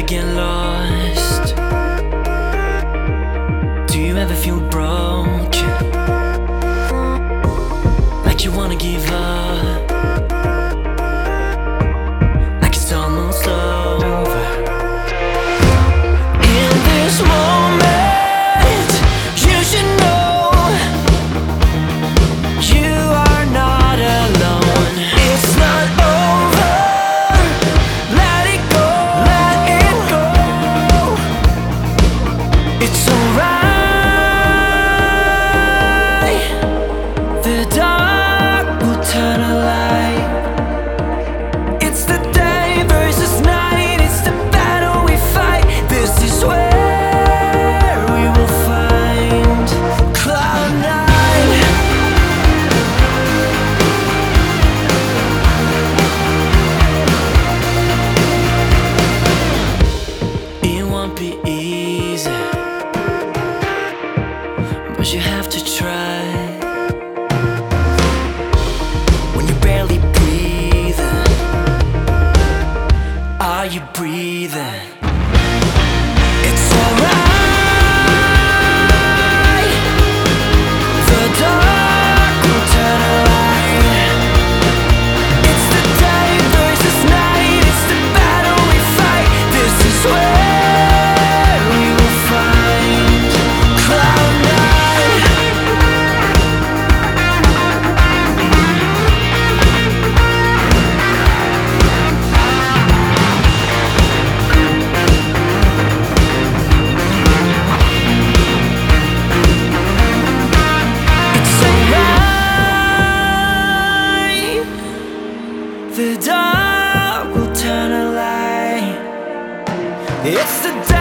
ever get lost? Do you ever feel broke? Like you wanna give up? when you're barely? Are you breathing? It's alright. the dark will turn a light. It's the dark.